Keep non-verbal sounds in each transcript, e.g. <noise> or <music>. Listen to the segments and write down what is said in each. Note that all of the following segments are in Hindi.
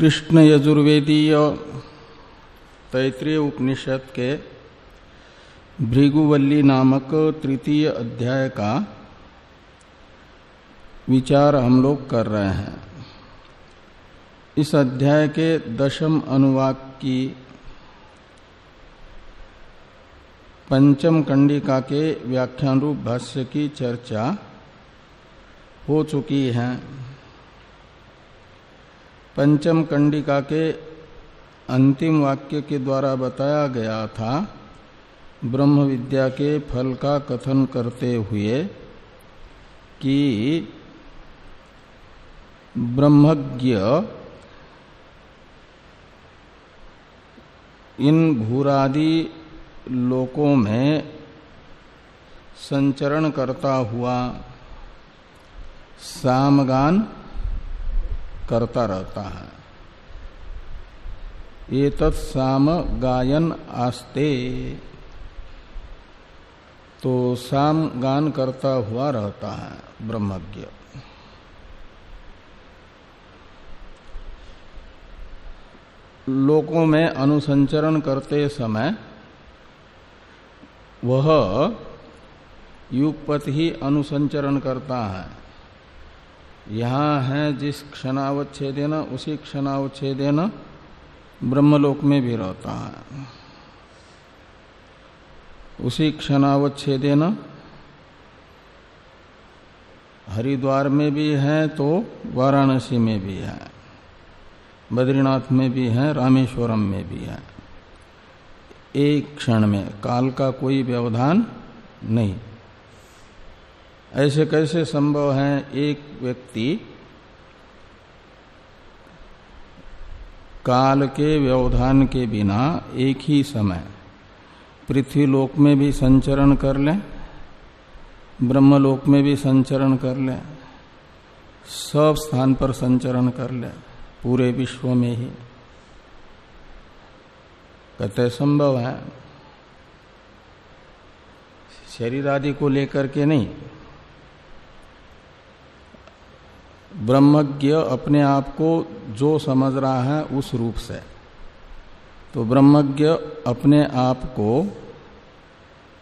कृष्ण यजुर्वेदीय तैतृय उपनिषद के भृगुवल्ली नामक तृतीय अध्याय का विचार हम लोग कर रहे हैं। इस अध्याय के दशम अनुवाक की पंचम कंडिका के व्याख्यान रूप भाष्य की चर्चा हो चुकी है। पंचम कंडिका के अंतिम वाक्य के द्वारा बताया गया था ब्रह्म विद्या के फल का कथन करते हुए कि ब्रह्मज्ञ इन भूरादि लोकों में संचरण करता हुआ सामगान करता रहता है। ये तत्साम गायन आस्ते। तो साम गान करता हुआ रहता है ब्रह्मज्ञ। लोकों में अनुसंचरण करते समय वह युगपत ही अनुसंचरण करता है। यहाँ है जिस क्षणावच्छेदेन, उसी क्षणावच्छेदेन ब्रह्मलोक में भी रहता है। उसी क्षणावच्छेदेन हरिद्वार में भी है तो वाराणसी में भी है, बद्रीनाथ में भी है, रामेश्वरम में भी है। एक क्षण में, काल का कोई व्यवधान नहीं। ऐसे कैसे संभव है एक व्यक्ति काल के व्यवधान के बिना एक ही समय पृथ्वी लोक में भी संचरण कर ले, ब्रह्मलोक में भी संचरण कर ले, सब स्थान पर संचरण कर ले, पूरे विश्व में ही। कहते संभव है। शरीर आदि को लेकर के नहीं ब्रह्मज्ञ अपने आप को जो समझ रहा है उस रूप से। तो ब्रह्मज्ञ अपने आप को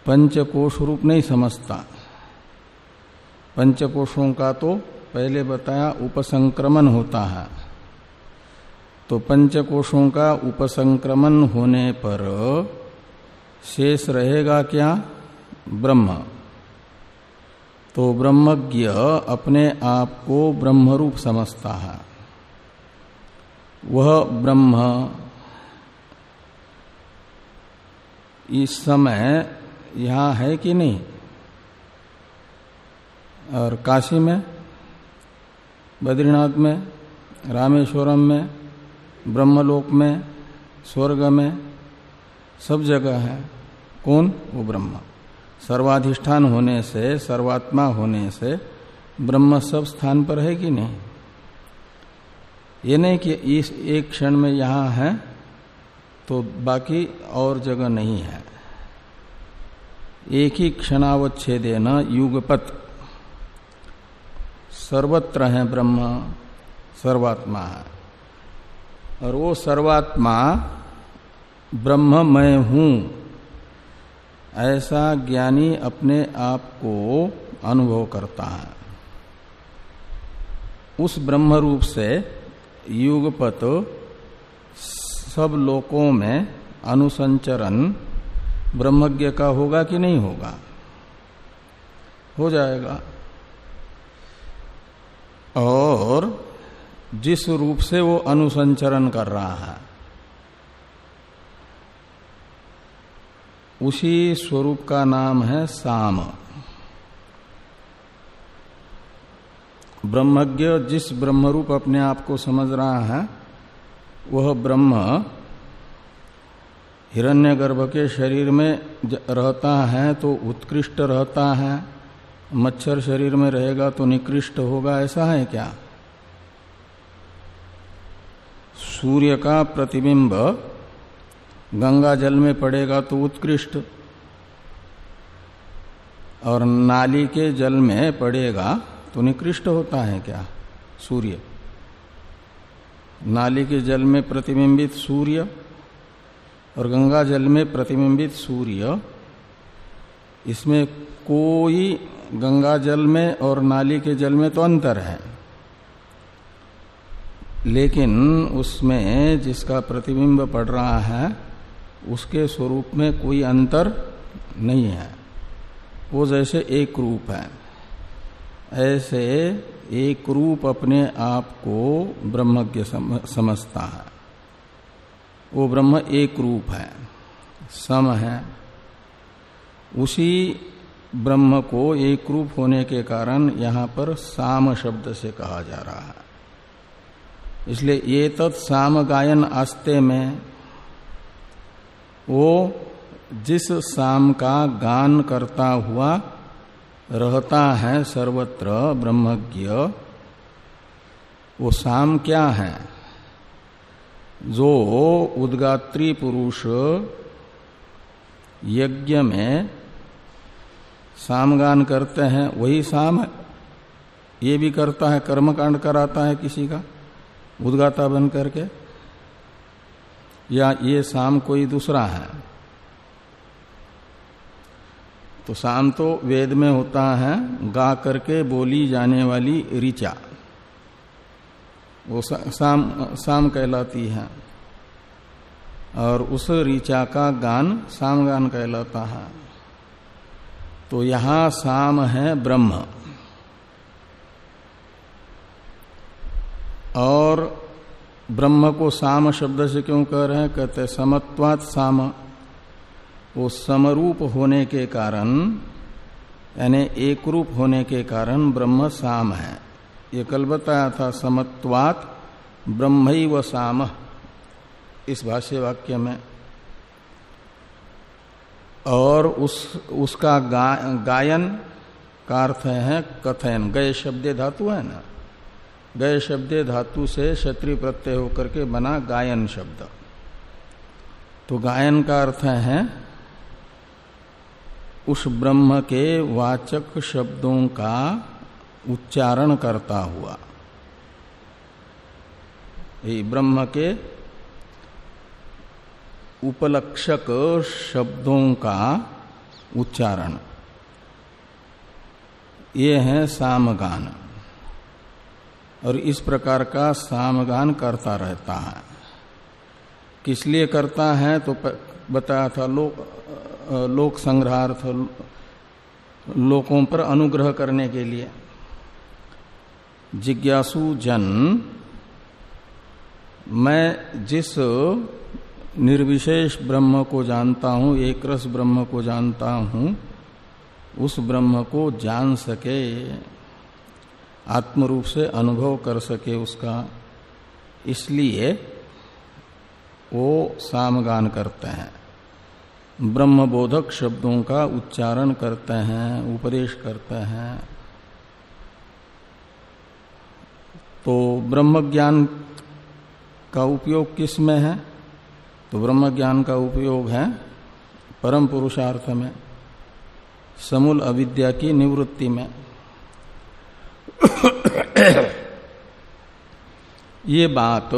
पंचकोश रूप नहीं समझता। पंचकोशों का तो पहले बताया उपसंक्रमण होता है। तो पंचकोशों का उपसंक्रमण होने पर शेष रहेगा क्या? ब्रह्म। तो ब्रह्मज्ञ अपने आप को ब्रह्मरूप समझता है। वह ब्रह्म इस समय यहाँ है कि नहीं? और काशी में, बद्रीनाथ में, रामेश्वरम में, ब्रह्मलोक में, स्वर्ग में सब जगह है। कौन? वो ब्रह्म। सर्वाधिष्ठान होने से, सर्वात्मा होने से ब्रह्म सब स्थान पर है कि नहीं? ये नहीं कि इस एक क्षण में यहाँ है तो बाकी और जगह नहीं है। एक ही क्षणावच्छेदे न युगपत। सर्वत्र है ब्रह्म, सर्वात्मा है। और वो सर्वात्मा ब्रह्म मैं हूँ। ऐसा ज्ञानी अपने आप को अनुभव करता है। उस ब्रह्म रूप से युगपत सब लोकों में अनुसंचरण ब्रह्मज्ञ का होगा कि नहीं होगा? हो जाएगा। और जिस रूप से वो अनुसंचरण कर रहा है उसी स्वरूप का नाम है साम। ब्रह्मज्ञ जिस ब्रह्मरूप अपने आप को समझ रहा है, वह ब्रह्म हिरण्यगर्भ के शरीर में रहता है तो उत्कृष्ट रहता है। मच्छर शरीर में रहेगा तो निकृष्ट होगा, ऐसा है क्या? सूर्य का प्रतिबिंब गंगा जल में पड़ेगा तो उत्कृष्ट। और नाली के जल में पड़ेगा तो निकृष्ट होता है क्या? सूर्य। नाली के जल में प्रतिबिंबित सूर्य और गंगा जल में प्रतिबिंबित सूर्य, इसमें कोई गंगा जल में और नाली के जल में तो अंतर है। लेकिन उसमें जिसका प्रतिबिंब पड़ रहा है उसके स्वरूप में कोई अंतर नहीं है। वो जैसे एक रूप है। ऐसे एक रूप अपने आप को ब्रह्मज्ञ समझता है। वो ब्रह्म एक रूप है। सम है। उसी ब्रह्म को एक रूप होने के कारण यहाँ पर साम शब्द से कहा जा रहा है। इसलिए ये तत्साम गायन आस्ते में वो जिस साम का गान करता हुआ रहता है सर्वत्र ब्रह्मज्ञ, वो साम क्या है? जो उद्गात्री पुरुष यज्ञ में सामगान करते हैं, वही साम है। ये भी करता है, कर्मकांड कराता है किसी का, उद्गाता बन करके। या ये शाम कोई दूसरा है? तो शाम तो वेद में होता है, गा करके बोली जाने वाली ऋचा। वो शाम शाम कहलाती है। और उस ऋचा का गान साम गान कहलाता है। तो यहाँ शाम है ब्रह्म। और ब्रह्म को साम शब्द से क्यों कह रहे हैं? कहते समत्वात साम। वो समरूप होने के कारण यानी एक रूप होने के कारण ब्रह्म साम है। ये कल बताया था समत्वात ब्रह्म व साम। इस भाष्य वाक्य में। और उस उसका गा, गायन का अर्थ है कथयन। गए शब्द धातु है ना? गए शब्द धातु से क्षत्रिय प्रत्यय होकर के बना गायन शब्द। तो गायन का अर्थ है, उस ब्रह्म के वाचक शब्दों का उच्चारण करता हुआ। ये ब्रह्म के उपलक्षक शब्दों का उच्चारण। ये है सामगान। और इस प्रकार का सामगान करता रहता है। किस लिए करता है तो बताया था लोक लोक संग्रहार्थ, लोकों पर अनुग्रह करने के लिए। जिज्ञासु जन, मैं जिस निर्विशेष ब्रह्म को जानता हूँ, एक रस ब्रह्म को जानता हूँ, उस ब्रह्म को जान सके। आत्म रूप से अनुभव कर सके उसका। इसलिए वो सामगान करते हैं। ब्रह्म बोधक शब्दों का उच्चारण करते हैं, उपदेश करते हैं। तो ब्रह्म ज्ञान का उपयोग किसमें है? तो ब्रह्म ज्ञान का उपयोग है परम पुरुषार्थ में, समूल अविद्या की निवृत्ति में। <coughs> ये बात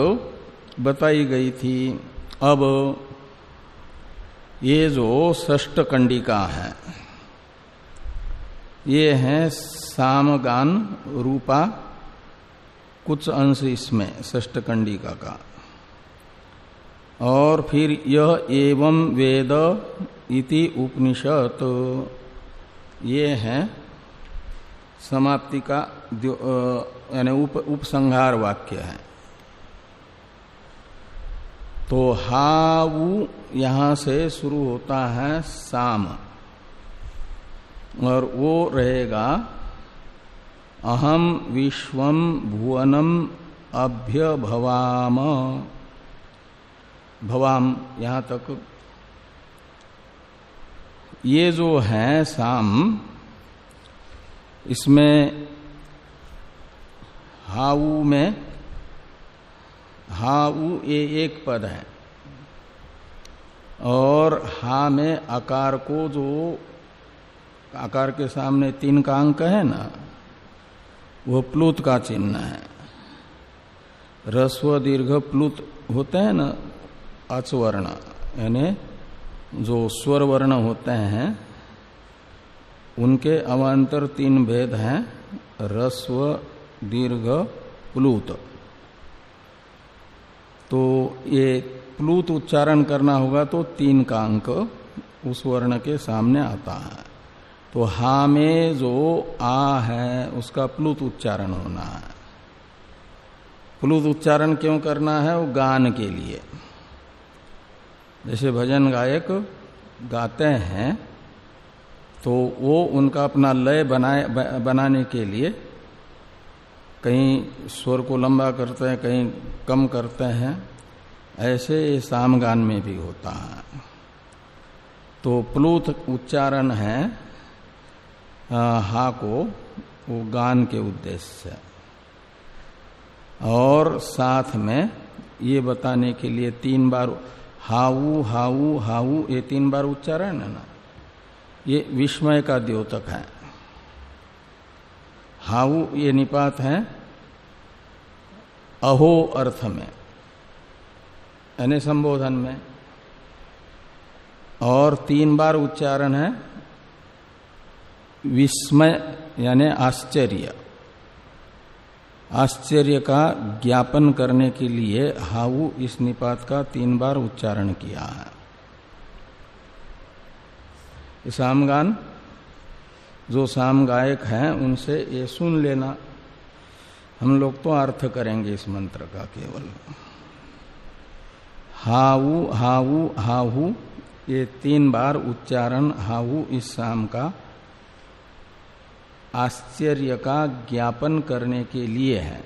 बताई गई थी। अब ये जो ष्ट कंडिका है, ये है सामगान रूपा कुछ अंश इसमें ष्ट कंडिका का। और फिर यह एवं वेद इति उपनिषद, ये है समाप्ति का यानी उप, उपसंहार वाक्य है। तो हाउ यहाँ से शुरू होता है साम, और वो रहेगा, अहम विश्वम भुवनम अभ्य भवाम भवाम, यहाँ तक। ये जो है साम इसमें हाउ में, हाउ ये एक पद है। और हा में आकार को जो आकार के सामने तीन का अंक है ना, वो प्लुत का चिन्ह है। रस्व दीर्घ प्लुत होते हैं ना अचवर्ण यानी जो स्वर वर्ण होते हैं उनके अवान्तर तीन भेद हैं रस्व दीर्घ प्लूत। तो ये प्लूत उच्चारण करना होगा तो तीन का अंक उस वर्ण के सामने आता है। तो हा में जो आ है, उसका प्लुत उच्चारण होना है। प्लुत उच्चारण क्यों करना है? वो गान के लिए। जैसे भजन गायक गाते हैं तो वो उनका अपना लय बनाए बनाने के लिए कहीं स्वर को लंबा करते हैं, कहीं कम करते हैं, ऐसे सामगान में भी होता है। तो प्लूत उच्चारण है हा को, वो गान के उद्देश्य। से और साथ में ये बताने के लिए तीन बार हाउ हाउ हाउ ये तीन बार उच्चारण है ना? ये विस्मय का द्योतक है। हाउ ये निपात है? अहो अर्थ में। यानी संबोधन में। और तीन बार उच्चारण है। विस्मय यानी आश्चर्य। आश्चर्य का ज्ञापन करने के लिए हाउ इस निपात का तीन बार उच्चारण किया है। सामगान, जो साम गायक हैं, उनसे ये सुन लेना। हम लोग तो अर्थ करेंगे इस मंत्र का केवल। हाउ हाउ हाहू, ये तीन बार उच्चारण हाहू इस शाम का आश्चर्य का ज्ञापन करने के लिए है।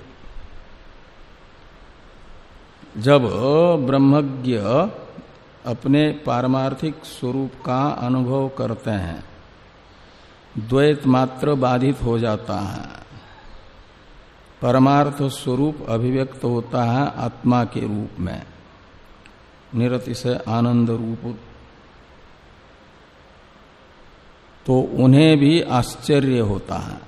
जब ब्रह्मज्ञ अपने पारमार्थिक स्वरूप का अनुभव करते हैं। द्वैत मात्र बाधित हो जाता है। परमार्थ स्वरूप अभिव्यक्त होता है आत्मा के रूप में। निरति से आनंद रूप। तो उन्हें भी आश्चर्य होता है।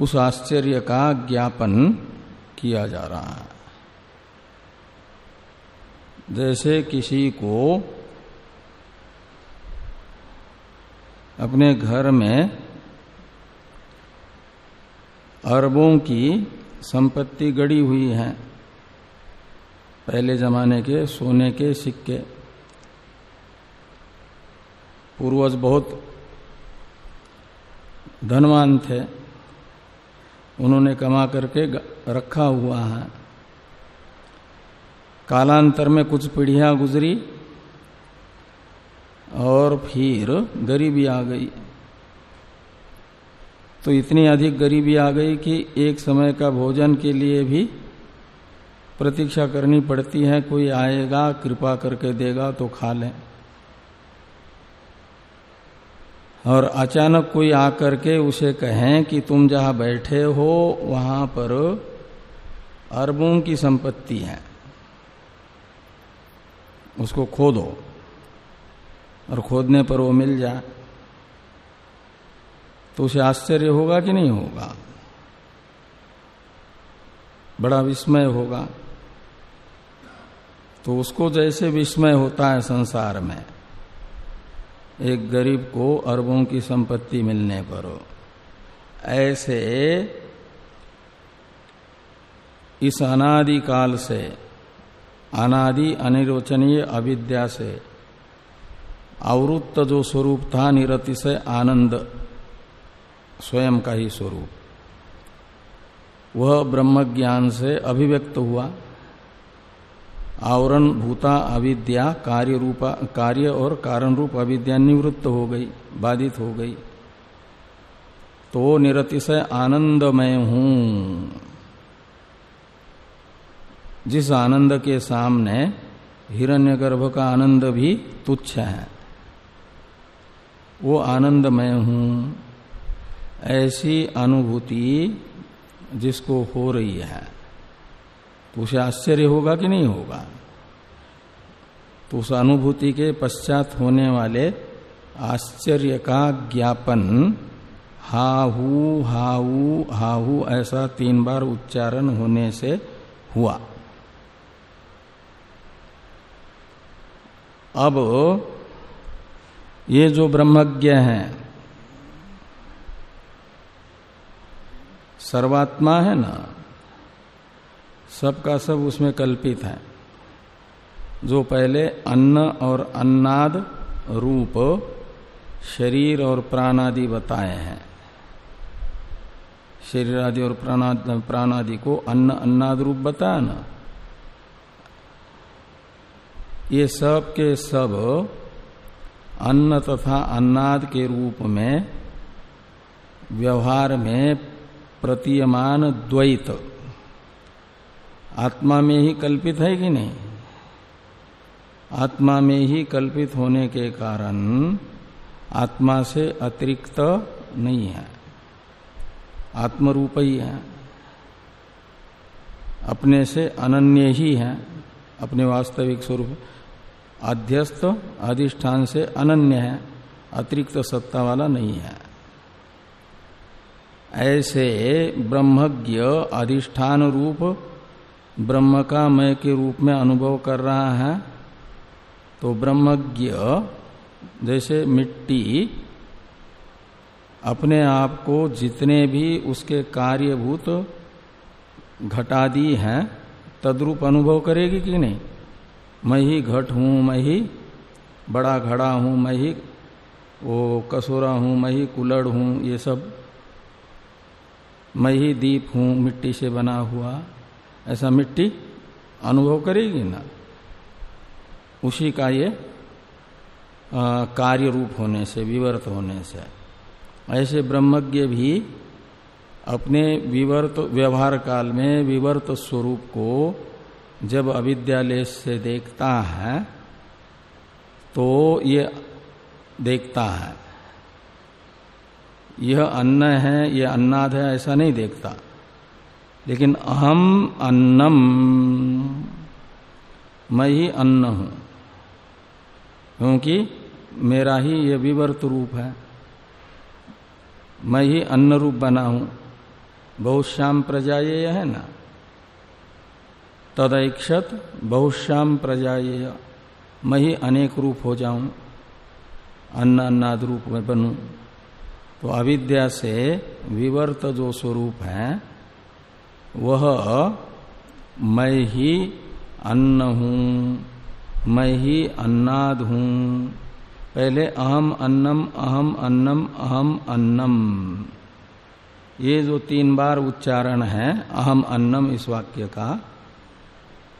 उस आश्चर्य का ज्ञापन किया जा रहा है। जैसे किसी को अपने घर में अरबों की संपत्ति गड़ी हुई है, पहले जमाने के सोने के सिक्के। पूर्वज बहुत धनवान थे, उन्होंने कमा करके रखा हुआ है। कालांतर में कुछ पीढ़ियाँ गुजरी और फिर गरीबी आ गई। तो इतनी अधिक गरीबी आ गई कि एक समय का भोजन के लिए भी प्रतीक्षा करनी पड़ती है, कोई आएगा, कृपा करके देगा तो खा लें। और अचानक कोई आकर के उसे कहें कि तुम जहाँ बैठे हो, वहाँ पर अरबों की संपत्ति है। उसको खोदो। और खोदने पर वो मिल जाए। तो उसे आश्चर्य होगा कि नहीं होगा? बड़ा विस्मय होगा। तो उसको जैसे विस्मय होता है संसार में, एक गरीब को अरबों की संपत्ति मिलने पर। ऐसे इस अनादि काल से अनादि अनिर्वचनीय अविद्या से। आवृत्त जो स्वरूप था निरति से आनंद, स्वयं का ही स्वरूप। वह ब्रह्म ज्ञान से अभिव्यक्त हुआ। आवरण भूता अविद्या कार्य रूपा कार्य और कारण रूप अविद्या निवृत्त हो गई, बाधित हो गई। तो निरतिशय आनंदमय हूँ। जिस आनंद के सामने हिरण्यगर्भ का आनंद भी तुच्छ है। वो आनंद मैं हूँ। ऐसी अनुभूति जिसको हो रही है। तो उसे आश्चर्य होगा कि नहीं होगा? तो उस अनुभूति के पश्चात होने वाले आश्चर्य का ज्ञापन, हाहू हाऊ हाहू, ऐसा तीन बार उच्चारण होने से हुआ। अब ये जो ब्रह्मज्ञ है, सर्वात्मा है ना, सबका सब उसमें कल्पित है। जो पहले अन्न और अन्नाद रूप, शरीर और प्राणादि बताए हैं। शरीर आदि और प्राणादि को अन्न अन्नाद रूप बताया ना? ये सब के सब अन्न तथा अन्नाद के रूप में व्यवहार में प्रतीयमान द्वैत। आत्मा में ही कल्पित है कि नहीं? आत्मा में ही कल्पित होने के कारण आत्मा से अतिरिक्त नहीं है। आत्मरूप ही है। अपने से अनन्य ही है, अपने वास्तविक स्वरूप। अध्यस्त अधिष्ठान से अनन्य है, अतिरिक्त सत्ता वाला नहीं है। ऐसे ब्रह्मज्ञ अधिष्ठान रूप ब्रह्म का मय के रूप में अनुभव कर रहा है तो ब्रह्मज्ञ जैसे मिट्टी अपने आप को जितने भी उसके कार्यभूत घटादि हैं, तद्रूप अनुभव करेगी कि नहीं? मैं ही घट हूँ, मैं ही बड़ा घड़ा हूँ, मैं ही वो कसोरा हूँ, मैं ही कुलड़ हूँ, ये सब मैं ही दीप हूँ, मिट्टी से बना हुआ। ऐसा मिट्टी अनुभव करेगी ना? उसी का ये कार्य रूप होने से, विवर्त होने से। ऐसे ब्रह्मज्ञ भी अपने विवर्त व्यवहार काल में विवर्त स्वरूप को जब अविद्यालय से देखता है तो ये देखता है। यह अन्न है यह अन्नाद है, ऐसा नहीं देखता। लेकिन अहम अन्नम, मैं ही अन्न हूँ, क्योंकि मेरा ही ये विवर्त रूप है। मैं ही अन्न रूप बना हूँ। बहुश्याम प्रजा ये है ना। तदैक्षत बहुश्याम प्रजा ये मैं ही अनेक रूप हो जाऊँ, अन्न अन्नाद रूप में बनू। तो अविद्या से विवर्त जो स्वरूप है, वह मैं ही अन्न हूँ, मैं ही अन्नाद हूँ। पहले अहम अन्नम अहम अन्नम अहम अन्नम। ये जो तीन बार उच्चारण है, अहम अन्नम इस वाक्य का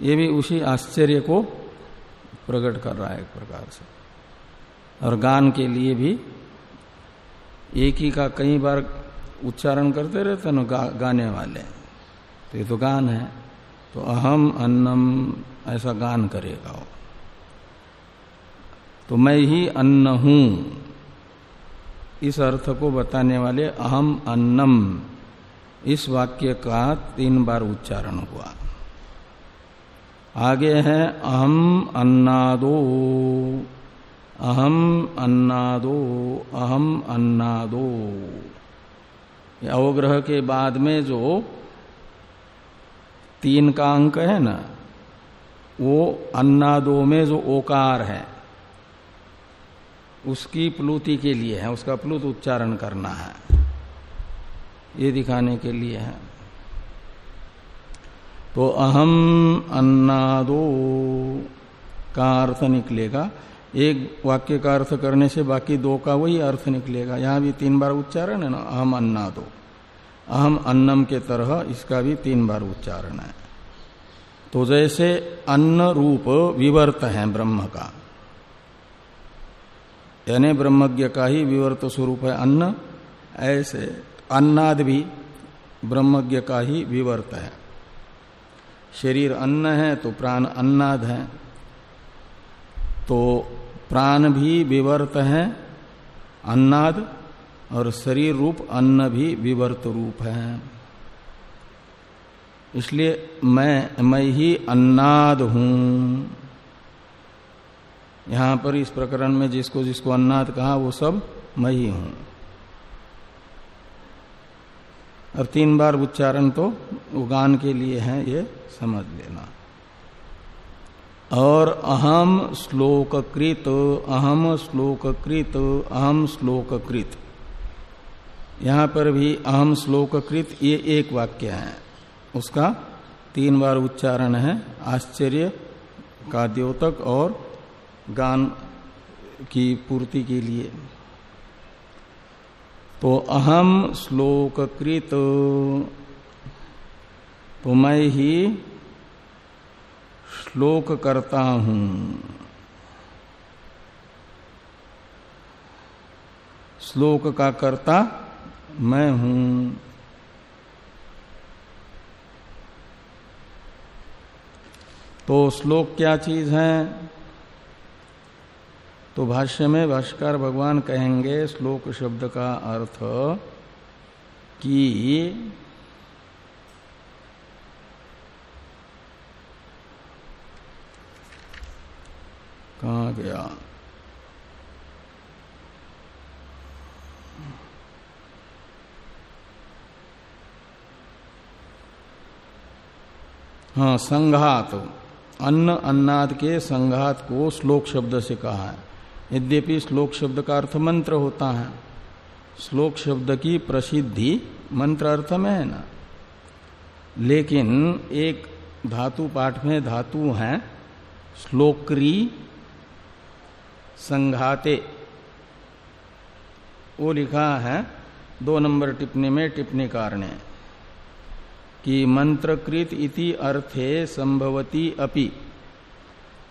ये भी उसी आश्चर्य को प्रकट कर रहा है एक प्रकार से। और गान के लिए भी एक ही का कई बार उच्चारण करते रहते ना गा, गाने वाले। तो ये तो गान है। तो अहम अन्नम ऐसा गान करेगा वो। तो मैं ही अन्न हूँ। इस अर्थ को बताने वाले अहम अन्नम। इस वाक्य का तीन बार उच्चारण हुआ। आगे है अहम अन्नादो। अहम अन्नादो। अहम अन्नादो। अवग्रह के बाद में जो तीन का अंक है ना, वो अन्नादो में जो ओकार है, उसकी प्लुति के लिए है, उसका प्लुत उच्चारण करना है। ये दिखाने के लिए है। तो अहम अन्नादो का अर्थ निकलेगा। एक वाक्य का अर्थ करने से बाकी दो का वही अर्थ निकलेगा। यहाँ भी तीन बार उच्चारण है ना? अहम अन्नादो। अहम अन्नम के तरह इसका भी तीन बार उच्चारण है। तो जैसे अन्न रूप विवर्त है ब्रह्म का। यानी ब्रह्मज्ञ का ही विवर्त स्वरूप है अन्न। ऐसे अन्नाद भी ब्रह्मज्ञ का ही विवर्त है। शरीर अन्न है तो प्राण अन्नाद है। तो प्राण भी विवर्त है, अन्नाद, और शरीर रूप अन्न भी विवर्त रूप है। इसलिए मैं मैं ही अन्नाद हूँ। यहाँ पर इस प्रकरण में जिसको जिसको अन्नाद कहा, वो सब मैं ही हूँ। और तीन बार उच्चारण तो गान के लिए है, ये समझ लेना। और अहम श्लोककृत अहम श्लोककृत अहम श्लोककृत। यहाँ पर भी अहम श्लोककृत, ये एक वाक्य है। उसका तीन बार उच्चारण है, आश्चर्य का द्योतक और गान की पूर्ति के लिए। तो अहम श्लोककृत। तो मैं ही श्लोक करता हूँ। श्लोक का कर्ता मैं हूँ। तो श्लोक क्या चीज़ है? तो भाष्य में भाष्कर भगवान कहेंगे, श्लोक शब्द का अर्थ कि कहा गया? हाँ संघात। अन्न अन्नाद के संघात को श्लोक शब्द से कहा है। यद्यपि श्लोक शब्द का अर्थ मंत्र होता है। श्लोक शब्द की प्रसिद्धि मंत्र अर्थ में है ना। लेकिन एक धातु पाठ में धातु है, श्लोक्री संघाते। वो लिखा है, दो नंबर टिप्पणी में टिप्पणीकार ने कि मंत्रकृत इति अर्थे संभवती अपि।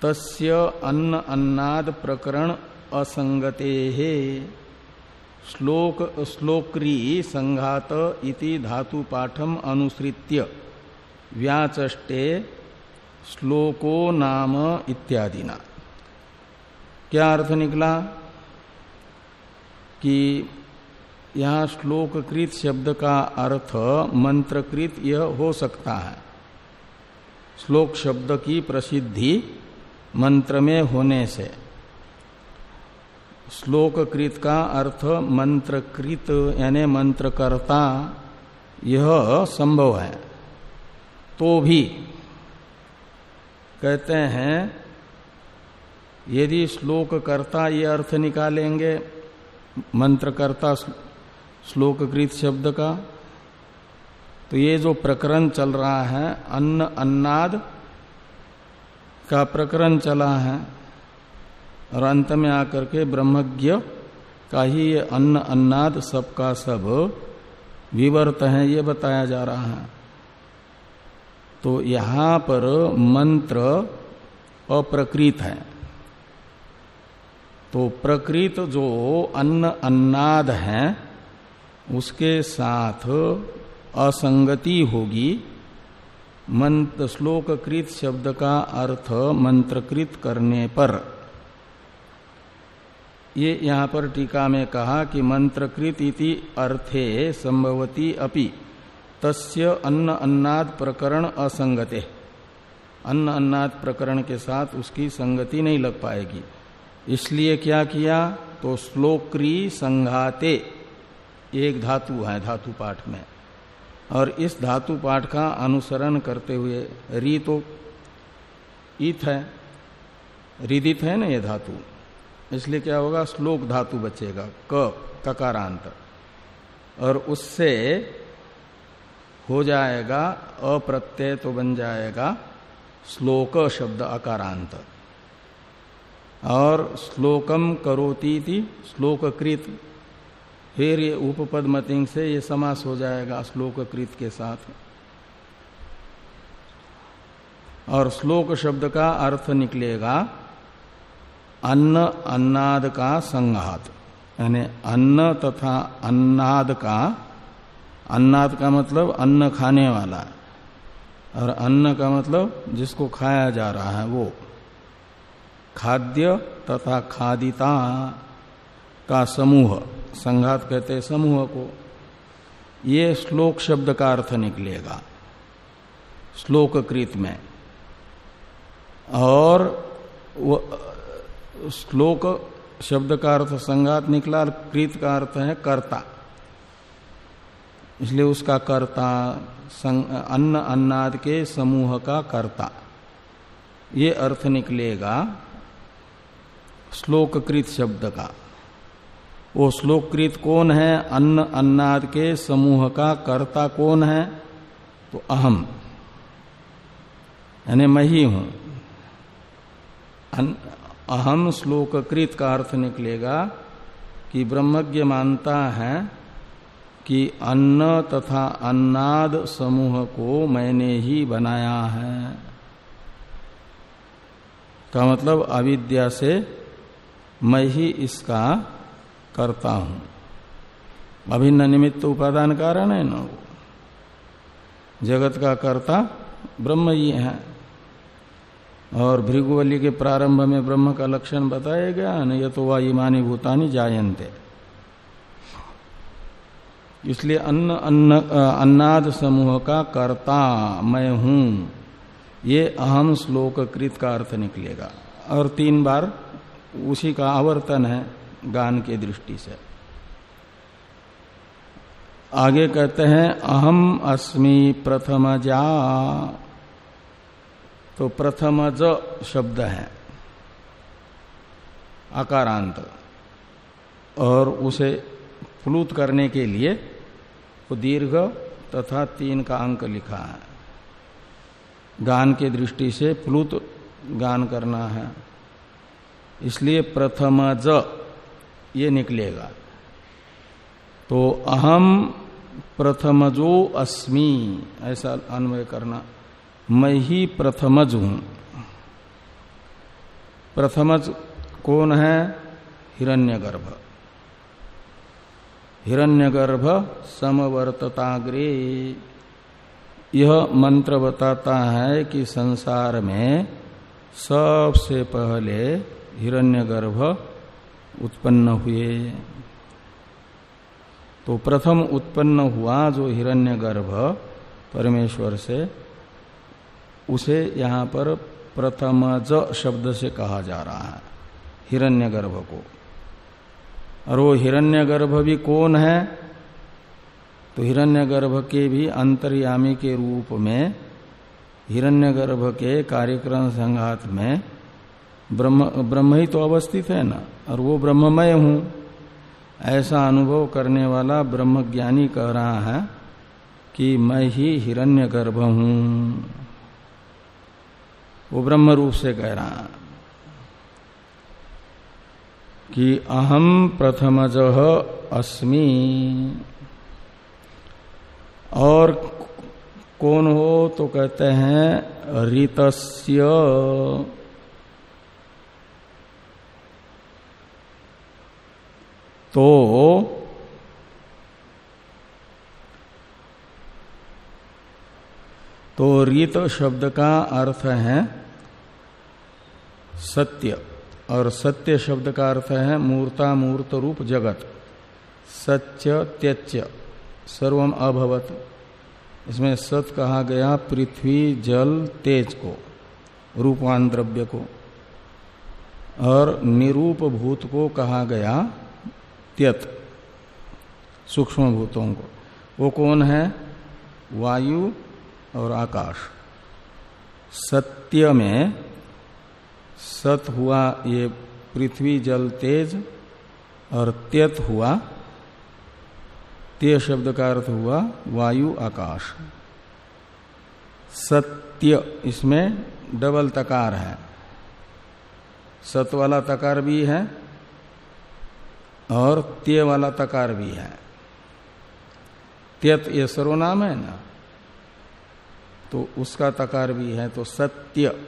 तस्य अन्न अन्नाद प्रकरण असंगते। है श्लोक, श्लोक्री संघात इति धातु पाठम अनुसृत्य व्याचष्टे श्लोको नाम इत्यादि ना क्या अर्थ निकला? कि यहाँ श्लोककृत शब्द का अर्थ मंत्रकृत यह हो सकता है। श्लोक शब्द की प्रसिद्धि मंत्र में होने से। श्लोक कृत का अर्थ मंत्रकृत, यानी मंत्रकर्ता, यह संभव है। तो भी कहते हैं, यदि श्लोककर्ता ये अर्थ निकालेंगे, मंत्रकर्ता श्लोककृत शब्द का तो ये जो प्रकरण चल रहा है, अन्न अन्नाद का प्रकरण चला है और अंत में आकर के ब्रह्मज्ञ का ही ये अन्न अन्नाद सबका सब विवर्त है, ये बताया जा रहा है। तो यहाँ पर मंत्र अप्रकृत है। तो प्रकृत जो अन्न अन्नाद है, उसके साथ असंगति होगी। मंत्र श्लोककृत शब्द का अर्थ मंत्रकृत करने पर। ये यहाँ पर टीका में कहा कि मंत्रकृत इति अर्थे संभवती अपि। तस्य अन्न अन्नाद प्रकरण असंगते। अन्न अन्नाद प्रकरण के साथ उसकी संगति नहीं लग पाएगी। इसलिए क्या किया? तो श्लोक्री संघाते। एक धातु है, धातु पाठ में। और इस धातु पाठ का अनुसरण करते हुए री तो ईत है, रिदित है ना ये धातु? इसलिए क्या होगा? श्लोक धातु बचेगा, क, ककारांत। और उससे हो जाएगा, अप्रत्यय तो बन जाएगा, श्लोक शब्द अकारांत। और श्लोकम करोती थी श्लोककृत फिर ये उपपद मतिंग से ये समास हो जाएगा श्लोक कृत के साथ। और श्लोक शब्द का अर्थ निकलेगा अन्न अन्नाद का संघात। यानी अन्न तथा अन्नाद का अन्नाद का मतलब अन्न खाने वाला और अन्न का मतलब जिसको खाया जा रहा है वो। खाद्य तथा खादिता का समूह। संघात कहते हैं समूह को, ये श्लोक शब्द का अर्थ निकलेगा श्लोक कृत में। और वो, श्लोक शब्द का अर्थ संघात निकला और कृत का अर्थ है कर्ता। इसलिए उसका कर्ता अन्न अन्नाद के समूह का कर्ता। ये अर्थ निकलेगा श्लोककृत शब्द का। वो श्लोककृत कौन है? अन्न अन्नाद के समूह का कर्ता कौन है? तो अहम। यानी मैं ही हूँ। अहम श्लोककृत का अर्थ निकलेगा कि ब्रह्मज्ञ मानता है कि अन्न तथा अन्नाद समूह को मैंने ही बनाया है। का मतलब अविद्या से मैं ही इसका करता हूँ। अभिन्न निमित्त उपादान कारण है ना वो। जगत का कर्ता ब्रह्म ही है। और भृगुवली के प्रारंभ में ब्रह्म का लक्षण बताया गया न ये तो वह ईमानी भूतानी जायंते इसलिए अन्न अन्न अन्नाद समूह का कर्ता मैं हूँ। ये अहम श्लोक कृत का अर्थ निकलेगा। और तीन बार उसी का आवर्तन है। गान के दृष्टि से। आगे कहते हैं, अहम अस्मि प्रथम जा तो प्रथम ज शब्द है, आकारांत। और उसे प्लुत करने के लिए वो दीर्घ तथा तीन का अंक लिखा है। गान के दृष्टि से प्लुत गान करना है। इसलिए प्रथम ज ये निकलेगा। तो अहम प्रथमजो अस्मि, ऐसा अन्वय करना। मैं ही प्रथमज हूँ। प्रथमज कौन है? हिरण्यगर्भ। हिरण्यगर्भ समवर्तताग्रे। यह मंत्र बताता है कि संसार में सबसे पहले हिरण्यगर्भ उत्पन्न हुए। तो प्रथम उत्पन्न हुआ जो हिरण्यगर्भ परमेश्वर से, उसे यहाँ पर प्रथम ज शब्द से कहा जा रहा है, हिरण्यगर्भ को। और वो हिरण्यगर्भ भी कौन है? तो हिरण्यगर्भ के भी अंतर्यामी के रूप में, हिरण्यगर्भ के कार्यक्रम संघात में ब्रह्म ब्रह्म ही तो अवस्थित है ना? और वो ब्रह्ममय हूँ। ऐसा अनुभव करने वाला ब्रह्मज्ञानी कह रहा है कि मैं ही हिरण्यगर्भ हूँ। वो ब्रह्म रूप से कह रहा है कि अहम प्रथमज अस्मि। और कौन हो तो कहते हैं ऋतस्य। तो तो रीत शब्द का अर्थ है सत्य, और सत्य शब्द का अर्थ है मूर्ता मूर्त रूप जगत। सत्य त्यच्य, सर्वम अभवत। इसमें सत कहा गया पृथ्वी, जल, तेज को रूपवान द्रव्य को, और निरूप भूत को कहा गया त्यत सूक्ष्म भूतों को। वो कौन है? वायु और आकाश। सत्य में सत हुआ ये पृथ्वी जल तेज और त्यत हुआ ते शब्द का अर्थ हुआ वायु आकाश। सत्य इसमें डबल तकार है। सत वाला तकार भी है और त्य वाला तकार भी है। त्यत ये सर्वनाम है ना? तो उसका तकार भी है तो सत्य।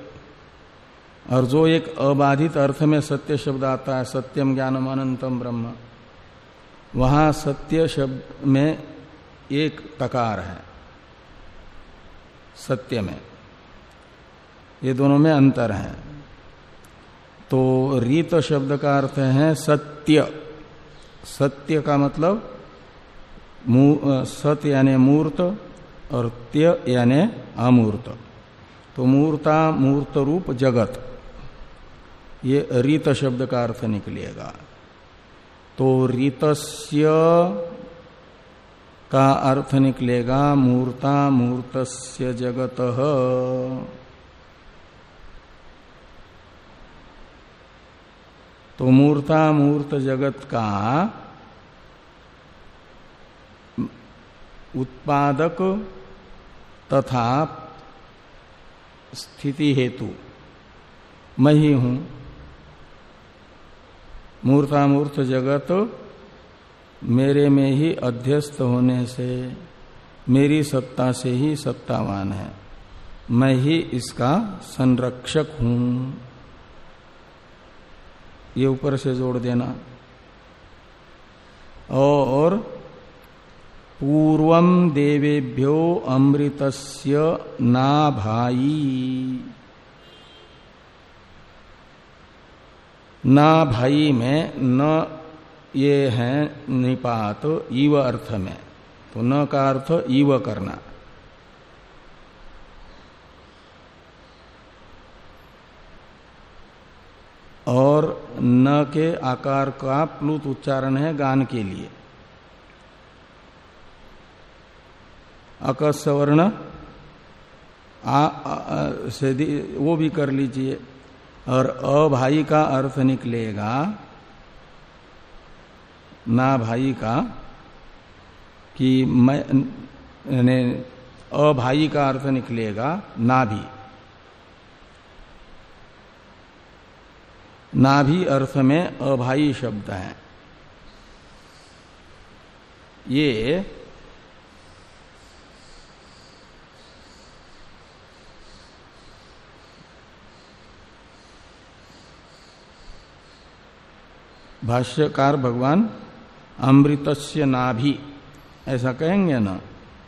और जो एक अबाधित अर्थ में सत्य शब्द आता है, सत्यम ज्ञानम अनंतम ब्रह्म, वहाँ सत्य शब्द में एक तकार है, सत्य में। ये दोनों में अंतर है। तो रीत शब्द का अर्थ है सत्य। सत्य का मतलब सत्य यानी मूर्त और त्य यानी अमूर्त। तो मूर्ता, मूर्त रूप जगत। ये रीत शब्द का अर्थ निकलेगा। तो रीतस्य का अर्थ निकलेगा, मूर्ता, मूर्तस्य जगत। तो मूर्ता मूर्त जगत का उत्पादक तथा स्थिति हेतु मैं ही हूँ। मूर्तामूर्त जगत मेरे में ही अध्यस्त होने से, मेरी सत्ता से ही सत्तावान है। मैं ही इसका संरक्षक हूँ। ये ऊपर से जोड़ देना। और पूर्व देवेभ्यो अमृतस्य ना भाई ना भाई में न ये है निपात ईव अर्थ में। तो न का अर्थ ईव करना। और न के आकार का प्लुत उच्चारण है गान के लिए। अकस्वर्ण से वो भी कर लीजिए। और अभाई का अर्थ निकलेगा, ना भाई का, कि मैं अभाई का अर्थ निकलेगा, ना भी। नाभि अर्थ में अभाई शब्द है। ये भाष्यकार भगवान अमृतस्य नाभि, ऐसा कहेंगे ना?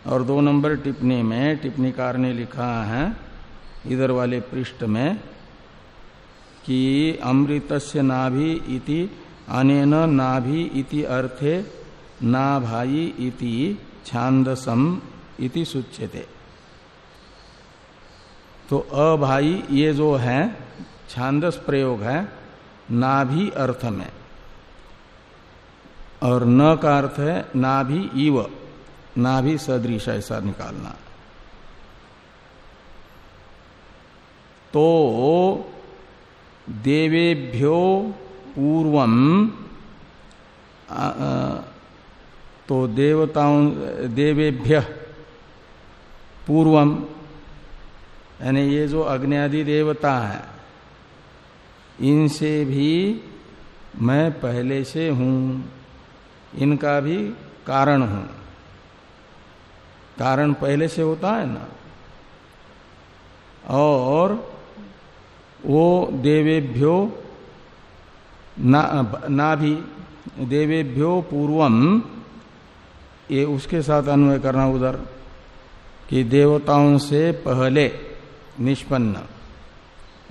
और दो नंबर टिप्पणी में टिप्पणीकार ने लिखा है, इधर वाले पृष्ठ में कि अमृतस्य नाभि इति, अनेन नाभि इति अर्थे ना भाई इति छांदसम इति सुच्यते। तो अभाई ये जो है, छांदस प्रयोग है, नाभि अर्थ में। और न का अर्थ है नाभि इव, नाभि सदृश ऐसा निकालना। तो देवेभ्यो पूर्वम तो देवताओं, देवेभ्य पूर्वम यानी ये जो अग्नि देवता है, इनसे भी मैं पहले से हूँ, इनका भी कारण हूँ। कारण पहले से होता है ना? और वो देवेभ्यो ना, ना भी देवेभ्यो पूर्वम ये उसके साथ अन्वय करना उधर कि देवताओं से पहले निष्पन्न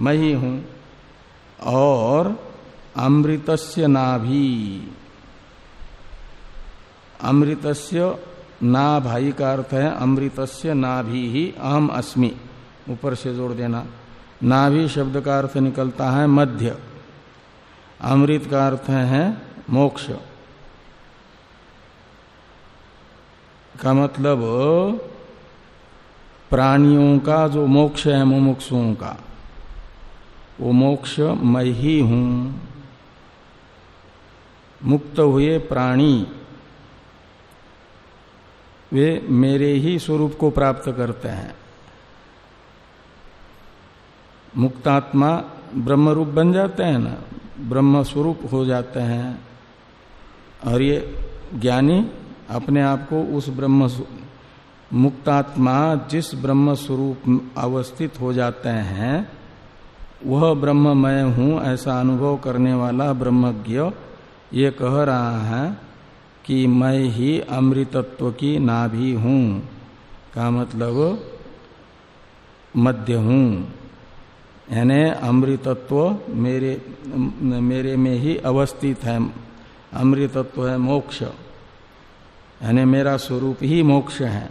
मैं ही हूँ और अमृतस्य नाभि अमृतस्य ना भाई का अर्थ है अमृतस्य नाभि ही अहम अस्मि ऊपर से जोड़ देना। नाभि शब्द का अर्थ निकलता है मध्य। अमृत का अर्थ है मोक्ष। का मतलब प्राणियों का जो मोक्ष है, मुमुक्षुओं का, वो मोक्ष मैं ही हूँ। मुक्त हुए प्राणी, वे मेरे ही स्वरूप को प्राप्त करते हैं। मुक्तात्मा ब्रह्म रूप बन जाते हैं ना ब्रह्म स्वरूप हो जाते हैं। और ये ज्ञानी अपने आप को उस ब्रह्म मुक्तात्मा जिस ब्रह्म स्वरूप अवस्थित हो जाते हैं, वह ब्रह्म मैं हूँ, ऐसा अनुभव करने वाला ब्रह्मज्ञ ये कह रहा है कि मैं ही अमृतत्व की नाभि हूँ, का मतलब मध्य हूँ। यानी अमृतत्व मेरे मेरे में ही अवस्थित है। अमृतत्व है मोक्ष। यानी मेरा स्वरूप ही मोक्ष है।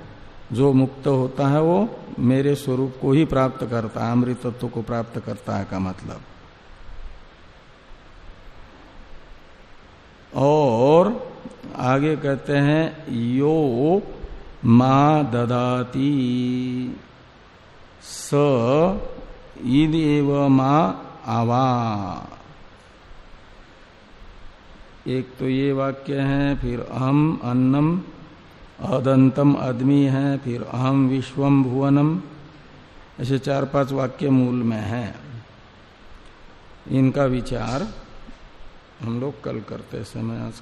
जो मुक्त होता है वो मेरे स्वरूप को ही प्राप्त करता है। अमृतत्व को प्राप्त करता है का मतलब। और आगे कहते हैं, यो मा ददाती। स ईद एव मा आवा। एक तो ये वाक्य है, फिर अहम अन्नम, अदंतम आदमी है, फिर अहम विश्वम भुवनम। ऐसे चार पाँच वाक्य मूल में है। इनका विचार हम लोग कल करते समय आज